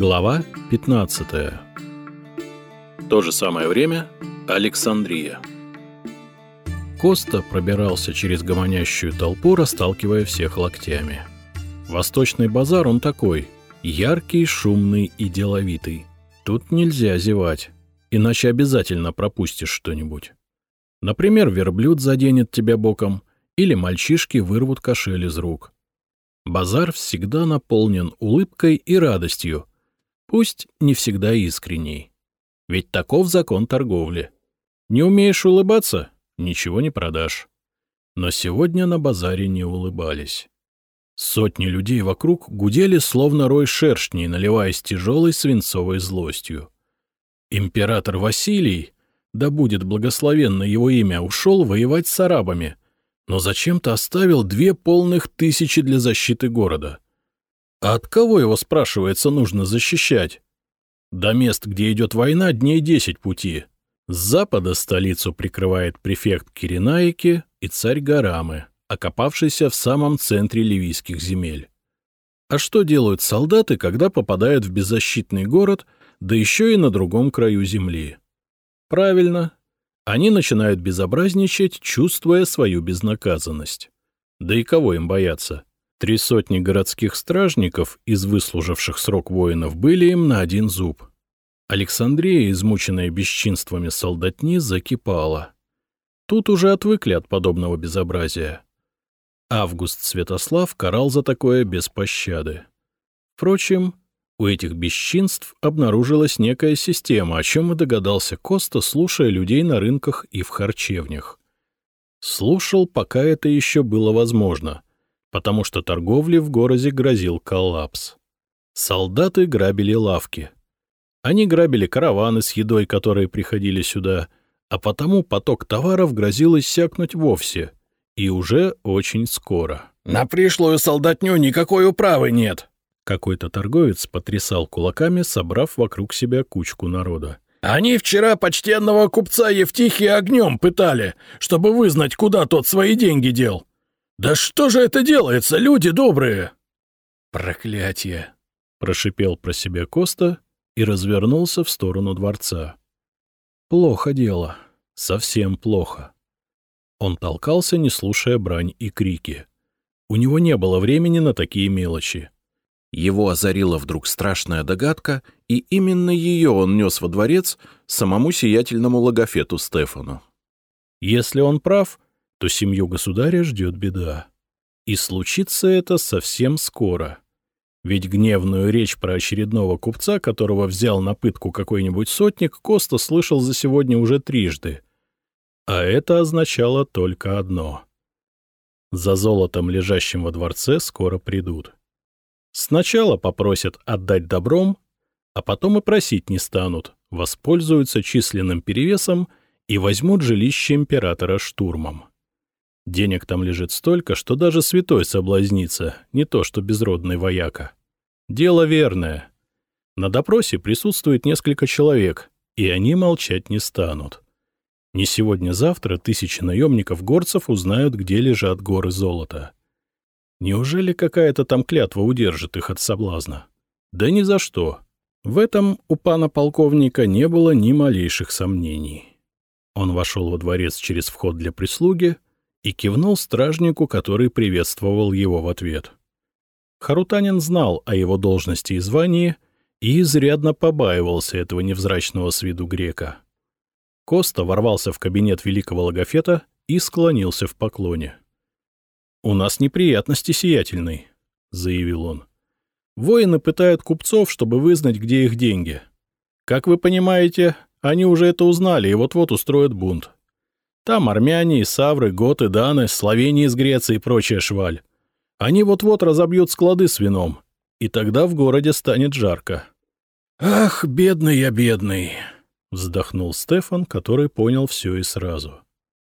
Глава 15. То же самое время Александрия. Коста пробирался через гомонящую толпу, расталкивая всех локтями. Восточный базар он такой, яркий, шумный и деловитый. Тут нельзя зевать, иначе обязательно пропустишь что-нибудь. Например, верблюд заденет тебя боком, или мальчишки вырвут кошель из рук. Базар всегда наполнен улыбкой и радостью, пусть не всегда искренней. Ведь таков закон торговли. Не умеешь улыбаться — ничего не продашь. Но сегодня на базаре не улыбались. Сотни людей вокруг гудели, словно рой шершней, наливаясь тяжелой свинцовой злостью. Император Василий, да будет благословенно его имя, ушел воевать с арабами, но зачем-то оставил две полных тысячи для защиты города — а от кого его, спрашивается, нужно защищать? До мест, где идет война, дней десять пути. С запада столицу прикрывает префект Киренаики и царь Гарамы, окопавшийся в самом центре ливийских земель. А что делают солдаты, когда попадают в беззащитный город, да еще и на другом краю земли? Правильно, они начинают безобразничать, чувствуя свою безнаказанность. Да и кого им бояться? Три сотни городских стражников из выслуживших срок воинов были им на один зуб. Александрия, измученная бесчинствами солдатни, закипала. Тут уже отвыкли от подобного безобразия. Август Святослав карал за такое без пощады. Впрочем, у этих бесчинств обнаружилась некая система, о чем и догадался Коста, слушая людей на рынках и в харчевнях. Слушал, пока это еще было возможно — потому что торговле в городе грозил коллапс. Солдаты грабили лавки. Они грабили караваны с едой, которые приходили сюда, а потому поток товаров грозил иссякнуть вовсе, и уже очень скоро. «На пришлую солдатню никакой управы нет!» Какой-то торговец потрясал кулаками, собрав вокруг себя кучку народа. «Они вчера почтенного купца Евтихия огнем пытали, чтобы вызнать, куда тот свои деньги дел. «Да что же это делается, люди добрые?» «Проклятие!» — прошипел про себя Коста и развернулся в сторону дворца. «Плохо дело. Совсем плохо». Он толкался, не слушая брань и крики. У него не было времени на такие мелочи. Его озарила вдруг страшная догадка, и именно ее он нес во дворец самому сиятельному логофету Стефану. Если он прав, то семью государя ждет беда. И случится это совсем скоро. Ведь гневную речь про очередного купца, которого взял на пытку какой-нибудь сотник, Коста слышал за сегодня уже трижды. А это означало только одно. За золотом, лежащим во дворце, скоро придут. Сначала попросят отдать добром, а потом и просить не станут, воспользуются численным перевесом и возьмут жилище императора штурмом. Денег там лежит столько, что даже святой соблазнится, не то что безродный вояка. Дело верное. На допросе присутствует несколько человек, и они молчать не станут. Не сегодня-завтра тысячи наемников-горцев узнают, где лежат горы золота. Неужели какая-то там клятва удержит их от соблазна? Да ни за что. В этом у пана полковника не было ни малейших сомнений. Он вошел во дворец через вход для прислуги — и кивнул стражнику, который приветствовал его в ответ. Харутанин знал о его должности и звании и изрядно побаивался этого невзрачного с виду грека. Коста ворвался в кабинет великого логофета и склонился в поклоне. «У нас неприятности сиятельный», — заявил он. «Воины пытают купцов, чтобы вызнать, где их деньги. Как вы понимаете, они уже это узнали и вот-вот устроят бунт. Там армяне, савры, готы, даны, словении из Греции и прочая шваль. Они вот-вот разобьют склады с вином, и тогда в городе станет жарко. «Ах, бедный я, бедный!» — вздохнул Стефан, который понял все и сразу.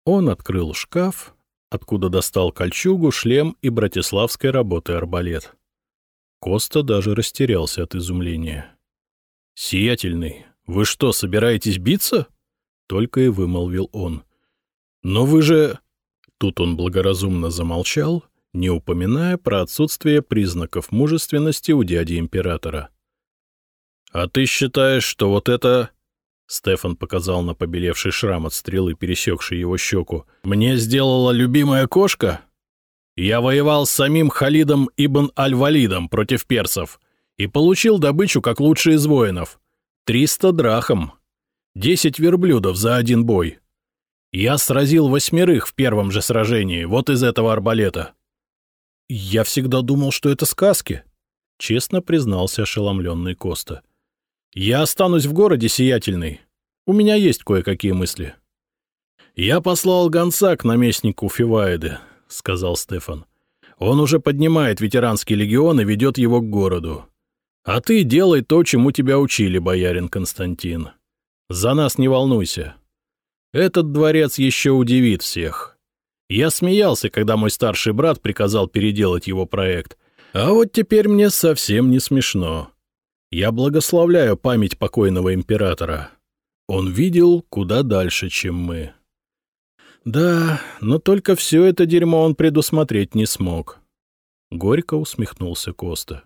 Он открыл шкаф, откуда достал кольчугу, шлем и братиславской работы арбалет. Коста даже растерялся от изумления. «Сиятельный, вы что, собираетесь биться?» — только и вымолвил он. «Но вы же...» Тут он благоразумно замолчал, не упоминая про отсутствие признаков мужественности у дяди императора. «А ты считаешь, что вот это...» Стефан показал на побелевший шрам от стрелы, пересекший его щеку. «Мне сделала любимая кошка? Я воевал с самим Халидом Ибн Аль-Валидом против персов и получил добычу как лучший из воинов. Триста драхом. Десять верблюдов за один бой. Я сразил восьмерых в первом же сражении, вот из этого арбалета». «Я всегда думал, что это сказки», — честно признался ошеломленный Коста. «Я останусь в городе сиятельный. У меня есть кое-какие мысли». «Я послал гонца к наместнику Фиваиды», — сказал Стефан. «Он уже поднимает ветеранский легион и ведет его к городу. А ты делай то, чему тебя учили, боярин Константин. За нас не волнуйся. Этот дворец еще удивит всех. Я смеялся, когда мой старший брат приказал переделать его проект, а вот теперь мне совсем не смешно. Я благословляю память покойного императора. Он видел куда дальше, чем мы. Да, но только все это дерьмо он предусмотреть не смог. Горько усмехнулся Коста.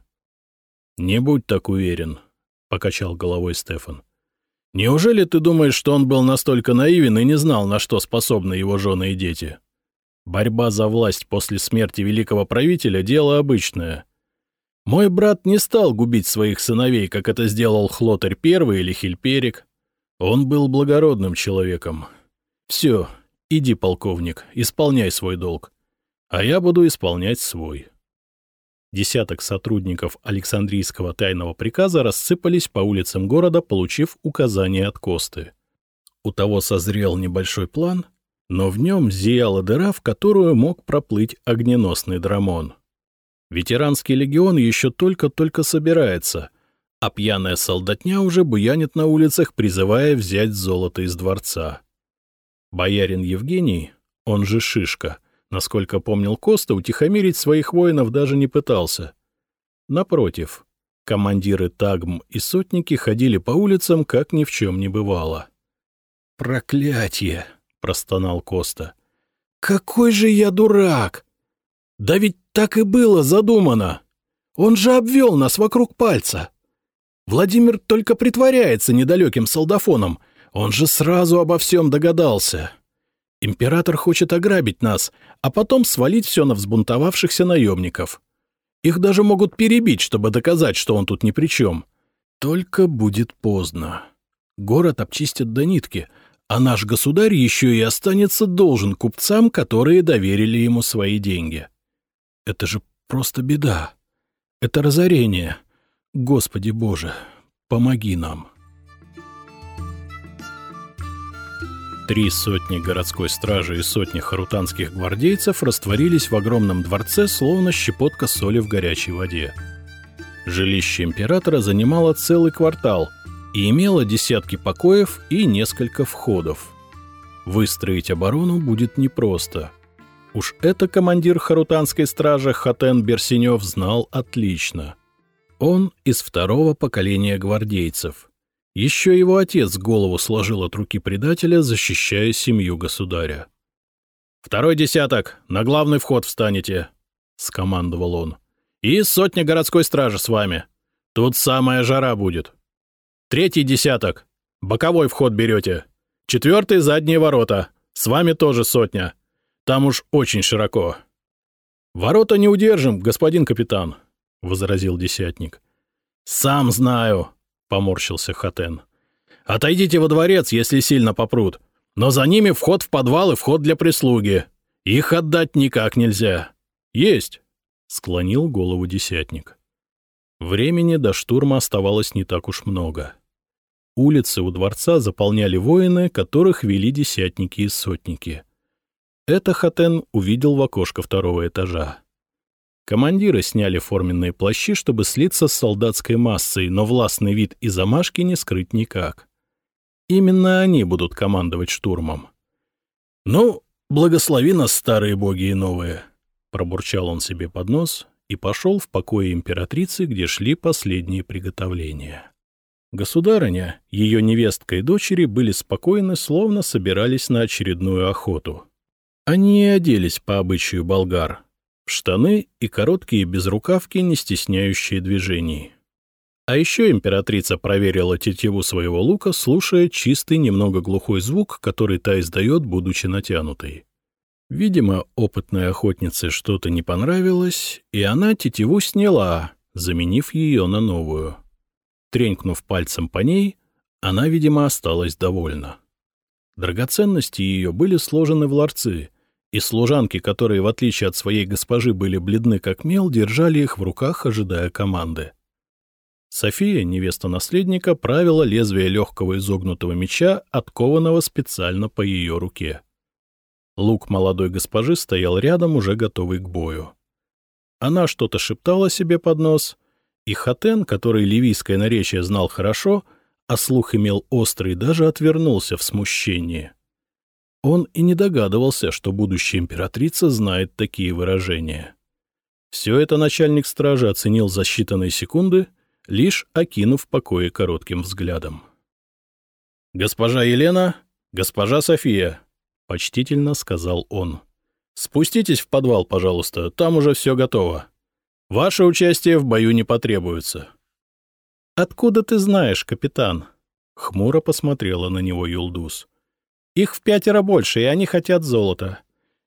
«Не будь так уверен», — покачал головой Стефан. «Неужели ты думаешь, что он был настолько наивен и не знал, на что способны его жены и дети? Борьба за власть после смерти великого правителя — дело обычное. Мой брат не стал губить своих сыновей, как это сделал Хлотарь I или Хильперик. Он был благородным человеком. Все, иди, полковник, исполняй свой долг. А я буду исполнять свой. Десяток сотрудников Александрийского тайного приказа рассыпались по улицам города, получив указания от Косты. У того созрел небольшой план, но в нем зияла дыра, в которую мог проплыть огненосный драмон. Ветеранский легион еще только-только собирается, а пьяная солдатня уже буянит на улицах, призывая взять золото из дворца. Боярин Евгений, он же Шишка, насколько помнил Коста, утихомирить своих воинов даже не пытался. Напротив, командиры Тагм и сотники ходили по улицам, как ни в чем не бывало. «Проклятье!» — простонал Коста. «Какой же я дурак! Да ведь так и было задумано. Он же обвел нас вокруг пальца. Владимир только притворяется недалеким солдафоном. Он же сразу обо всем догадался. Император хочет ограбить нас, а потом свалить все на взбунтовавшихся наемников. Их даже могут перебить, чтобы доказать, что он тут ни при чем. Только будет поздно. Город обчистят до нитки, а наш государь еще и останется должен купцам, которые доверили ему свои деньги. Это же просто беда. Это разорение. Господи Боже, помоги нам. Три сотни городской стражи и сотни харутанских гвардейцев растворились в огромном дворце, словно щепотка соли в горячей воде. Жилище императора занимало целый квартал и имело десятки покоев и несколько входов. Выстроить оборону будет непросто — Уж это командир Харутанской стражи Хатен Берсенев знал отлично. Он из второго поколения гвардейцев. Еще его отец голову сложил от руки предателя, защищая семью государя. «Второй десяток, на главный вход встанете», — скомандовал он. «И сотня городской стражи с вами. Тут самая жара будет. Третий десяток, боковой вход берете. Четвертый — задние ворота. С вами тоже сотня. Там уж очень широко. Ворота не удержим, господин капитан, — возразил десятник. Сам знаю, — поморщился Хатен. Отойдите во дворец, если сильно попрут. Но за ними вход в подвал и вход для прислуги. Их отдать никак нельзя. Есть, — склонил голову десятник. Времени до штурма оставалось не так уж много. Улицы у дворца заполняли воины, которых вели десятники и сотники — это Хатен увидел в окошко второго этажа. Командиры сняли форменные плащи, чтобы слиться с солдатской массой, но властный вид и замашки не скрыть никак. Именно они будут командовать штурмом. «Ну, благослови нас, старые боги и новые!» Пробурчал он себе под нос и пошел в покое императрицы, где шли последние приготовления. Государыня, ее невестка и дочери были спокойны, словно собирались на очередную охоту. Они оделись по обычаю болгар, штаны и короткие безрукавки, не стесняющие движений. А еще императрица проверила тетиву своего лука, слушая чистый, немного глухой звук, который та издает, будучи натянутой. Видимо, опытной охотнице что-то не понравилось, и она тетиву сняла, заменив ее на новую. Тренькнув пальцем по ней, она, видимо, осталась довольна. Драгоценности ее были сложены в ларцы, и служанки, которые, в отличие от своей госпожи, были бледны как мел, держали их в руках, ожидая команды. София, невеста наследника, правила лезвие легкого изогнутого меча, откованного специально по ее руке. Лук молодой госпожи стоял рядом, уже готовый к бою. Она что-то шептала себе под нос, и Хатен, который ливийское наречие знал хорошо, а слух имел острый, даже отвернулся в смущении. Он и не догадывался, что будущая императрица знает такие выражения. Все это начальник стражи оценил за считанные секунды — лишь окинув покои коротким взглядом. «Госпожа Елена, госпожа София», — почтительно сказал он, — «спуститесь в подвал, пожалуйста, там уже все готово. Ваше участие в бою не потребуется». «Откуда ты знаешь, капитан?» — хмуро посмотрела на него Юлдус. «Их в пятеро больше, и они хотят золота.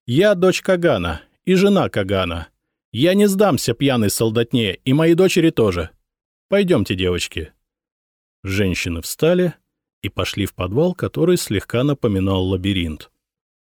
Я дочь Кагана и жена Кагана. Я не сдамся пьяной солдатне, и мои дочери тоже. Пойдемте, девочки». Женщины встали и пошли в подвал, который слегка напоминал лабиринт.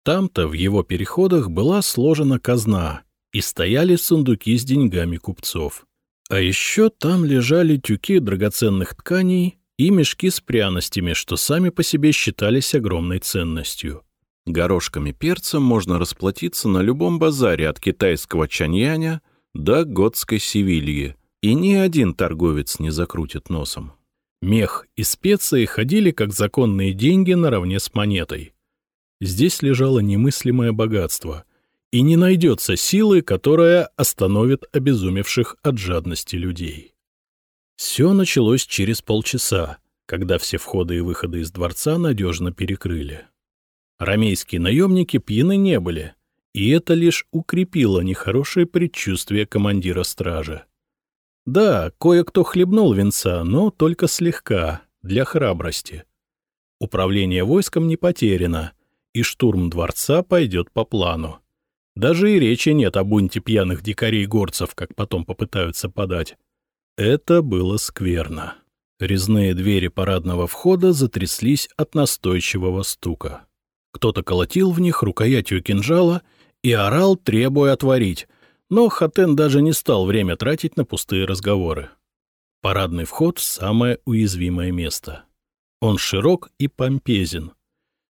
Там-то, в его переходах, была сложена казна, и стояли сундуки с деньгами купцов. А еще там лежали тюки драгоценных тканей и мешки с пряностями, что сами по себе считались огромной ценностью. Горошками перца можно расплатиться на любом базаре от китайского чаньяня до готской Севильи, и ни один торговец не закрутит носом. Мех и специи ходили как законные деньги наравне с монетой. Здесь лежало немыслимое богатство, и не найдется силы, которая остановит обезумевших от жадности людей. Все началось через полчаса, когда все входы и выходы из дворца надежно перекрыли. Ромейские наемники пьяны не были, и это лишь укрепило нехорошее предчувствие командира стражи. Да, кое-кто хлебнул венца, но только слегка, для храбрости. Управление войском не потеряно, и штурм дворца пойдет по плану. Даже и речи нет о бунте пьяных дикарей-горцев, как потом попытаются подать. Это было скверно. Резные двери парадного входа затряслись от настойчивого стука. Кто-то колотил в них рукоятью кинжала и орал, требуя отворить, но Хатен даже не стал время тратить на пустые разговоры. Парадный вход — самое уязвимое место. Он широк и помпезен.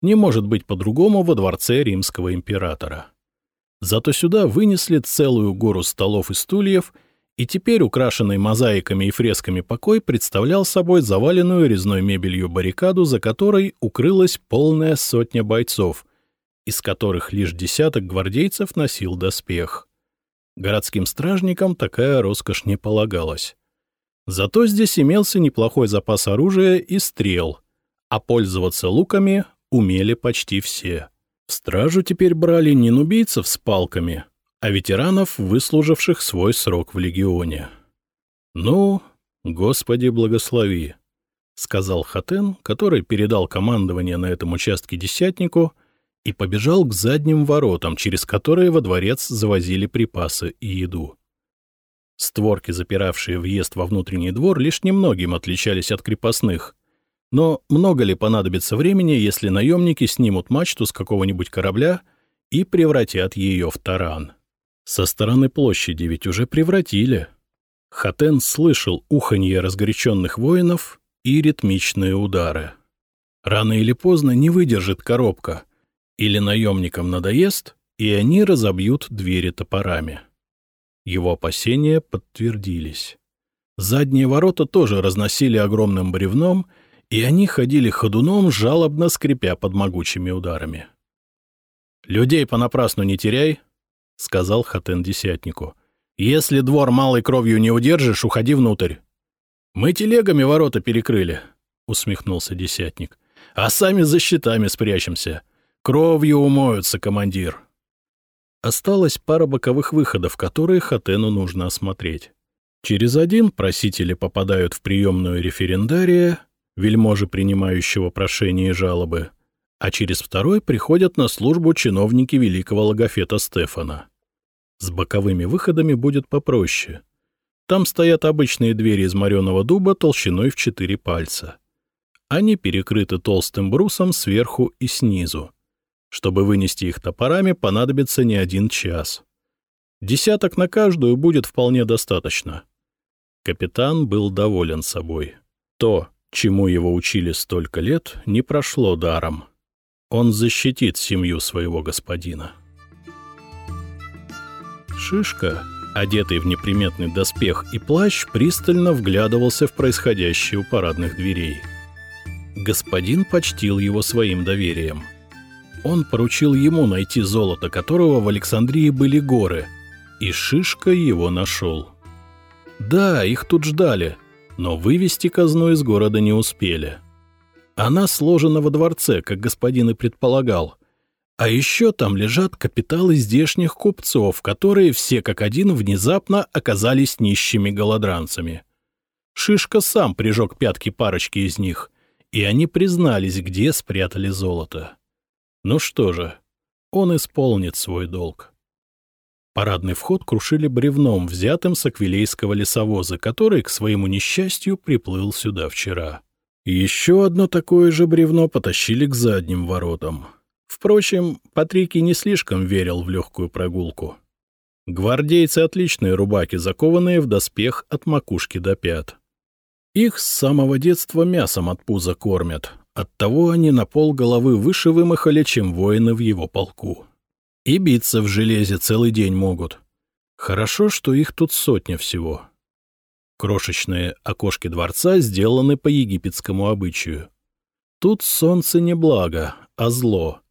Не может быть по-другому во дворце римского императора. Зато сюда вынесли целую гору столов и стульев, и теперь украшенный мозаиками и фресками покой представлял собой заваленную резной мебелью баррикаду, за которой укрылась полная сотня бойцов, из которых лишь десяток гвардейцев носил доспех. Городским стражникам такая роскошь не полагалась. Зато здесь имелся неплохой запас оружия и стрел, а пользоваться луками умели почти все. В стражу теперь брали не нубийцев с палками, а ветеранов, выслуживших свой срок в легионе. «Ну, Господи, благослови», — сказал Хатен, который передал командование на этом участке десятнику — и побежал к задним воротам, через которые во дворец завозили припасы и еду. Створки, запиравшие въезд во внутренний двор, лишь немногим отличались от крепостных. Но много ли понадобится времени, если наемники снимут мачту с какого-нибудь корабля и превратят ее в таран? Со стороны площади ведь уже превратили. Хатен слышал уханье разгоряченных воинов и ритмичные удары. Рано или поздно не выдержит коробка, или наемникам надоест, и они разобьют двери топорами. Его опасения подтвердились. Задние ворота тоже разносили огромным бревном, и они ходили ходуном, жалобно скрипя под могучими ударами. «Людей понапрасну не теряй», — сказал Хатен десятнику. «Если двор малой кровью не удержишь, уходи внутрь». «Мы телегами ворота перекрыли», — усмехнулся десятник. «А сами за щитами спрячемся. Кровью умоются, командир. Осталась пара боковых выходов, которые Хатену нужно осмотреть. Через один просители попадают в приемную референдария, вельможи, принимающего прошения и жалобы, а через второй приходят на службу чиновники великого логофета Стефана. С боковыми выходами будет попроще. Там стоят обычные двери из мореного дуба толщиной в четыре пальца. Они перекрыты толстым брусом сверху и снизу. Чтобы вынести их топорами, понадобится не один час. Десяток на каждую будет вполне достаточно. Капитан был доволен собой. То, чему его учили столько лет, не прошло даром. Он защитит семью своего господина. Шишка, одетый в неприметный доспех и плащ, пристально вглядывался в происходящее у парадных дверей. Господин почтил его своим доверием. Он поручил ему найти золото, которого в Александрии были горы, и Шишка его нашел. Да, их тут ждали, но вывести казну из города не успели. Она сложена во дворце, как господин и предполагал, а еще там лежат капиталы здешних купцов, которые все как один внезапно оказались нищими голодранцами. Шишка сам прижег пятки парочки из них, и они признались, где спрятали золото. Ну что же, он исполнит свой долг. Парадный вход крушили бревном, взятым с аквилейского лесовоза, который, к своему несчастью, приплыл сюда вчера. Еще одно такое же бревно потащили к задним воротам. Впрочем, Патрикий не слишком верил в легкую прогулку. Гвардейцы — отличные рубаки, закованные в доспех от макушки до пят. Их с самого детства мясом от пуза кормят, оттого они на пол головы выше вымахали, чем воины в его полку. И биться в железе целый день могут. Хорошо, что их тут сотня всего. Крошечные окошки дворца сделаны по египетскому обычаю. Тут солнце не благо, а зло —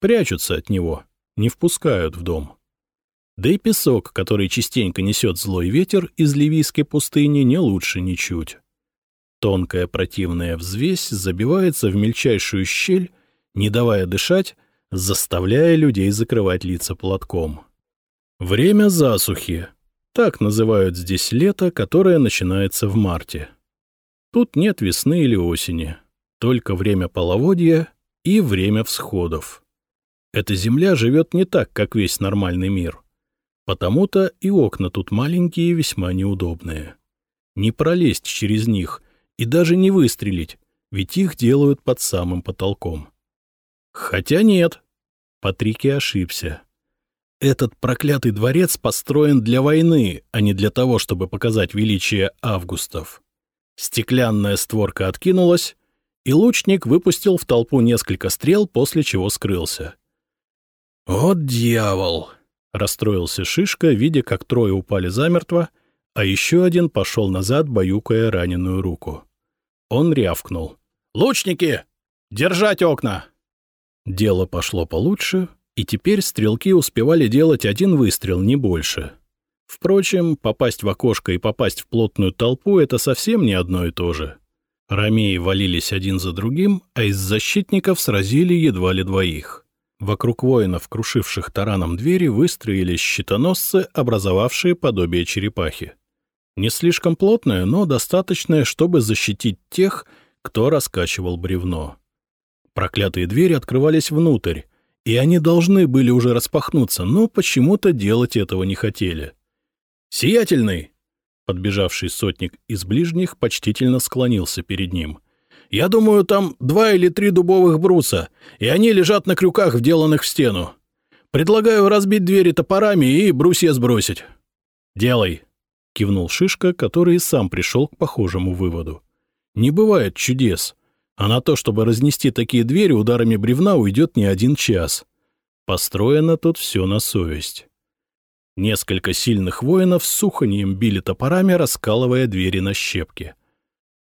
Прячутся от него, не впускают в дом. Да и песок, который частенько несет злой ветер из ливийской пустыни, не лучше ничуть. Тонкая противная взвесь забивается в мельчайшую щель, не давая дышать, заставляя людей закрывать лица платком. Время засухи. Так называют здесь лето, которое начинается в марте. Тут нет весны или осени, только время половодья и время всходов. Эта земля живет не так, как весь нормальный мир. Потому-то и окна тут маленькие и весьма неудобные. Не пролезть через них и даже не выстрелить, ведь их делают под самым потолком. Хотя нет, Патрики ошибся. Этот проклятый дворец построен для войны, а не для того, чтобы показать величие августов. Стеклянная створка откинулась, и лучник выпустил в толпу несколько стрел, после чего скрылся. «Вот дьявол!» — расстроился Шишка, видя, как трое упали замертво, а еще один пошел назад, баюкая раненую руку. Он рявкнул. «Лучники! Держать окна!» Дело пошло получше, и теперь стрелки успевали делать один выстрел, не больше. Впрочем, попасть в окошко и попасть в плотную толпу — это совсем не одно и то же. Ромеи валились один за другим, а из защитников сразили едва ли двоих. Вокруг воинов, крушивших тараном двери, выстроились щитоносцы, образовавшие подобие черепахи. Не слишком плотное, но достаточное, чтобы защитить тех, кто раскачивал бревно. Проклятые двери открывались внутрь, и они должны были уже распахнуться, но почему-то делать этого не хотели. «Сиятельный!» Подбежавший сотник из ближних почтительно склонился перед ним — я думаю, там два или три дубовых бруса, и они лежат на крюках, вделанных в стену. Предлагаю разбить двери топорами и брусья сбросить». «Делай», — кивнул Шишка, который и сам пришел к похожему выводу. «Не бывает чудес, а на то, чтобы разнести такие двери, ударами бревна уйдет не один час. Построено тут все на совесть». Несколько сильных воинов с суханьем били топорами, раскалывая двери на щепки.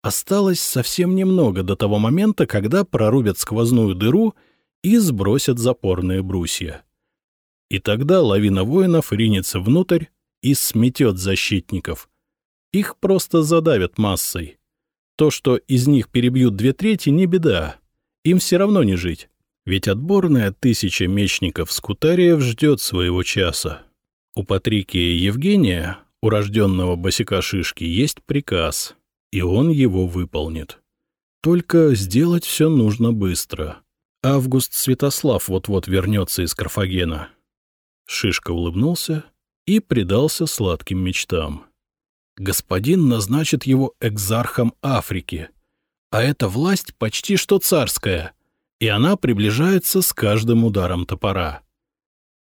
Осталось совсем немного до того момента, когда прорубят сквозную дыру и сбросят запорные брусья. И тогда лавина воинов ринется внутрь и сметет защитников. Их просто задавят массой. То, что из них перебьют две трети, не беда. Им все равно не жить. Ведь отборная тысяча мечников Скутариев ждет своего часа. У Патрики и Евгения урожденного босика Шишки есть приказ, и он его выполнит. Только сделать все нужно быстро. Август Святослав вот-вот вернется из Карфагена. Шишка улыбнулся и предался сладким мечтам. Господин назначит его экзархом Африки, а эта власть почти что царская, и она приближается с каждым ударом топора.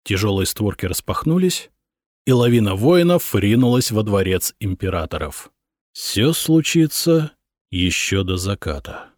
Тяжелые створки распахнулись, и лавина воинов ринулась во дворец императоров. Все случится еще до заката.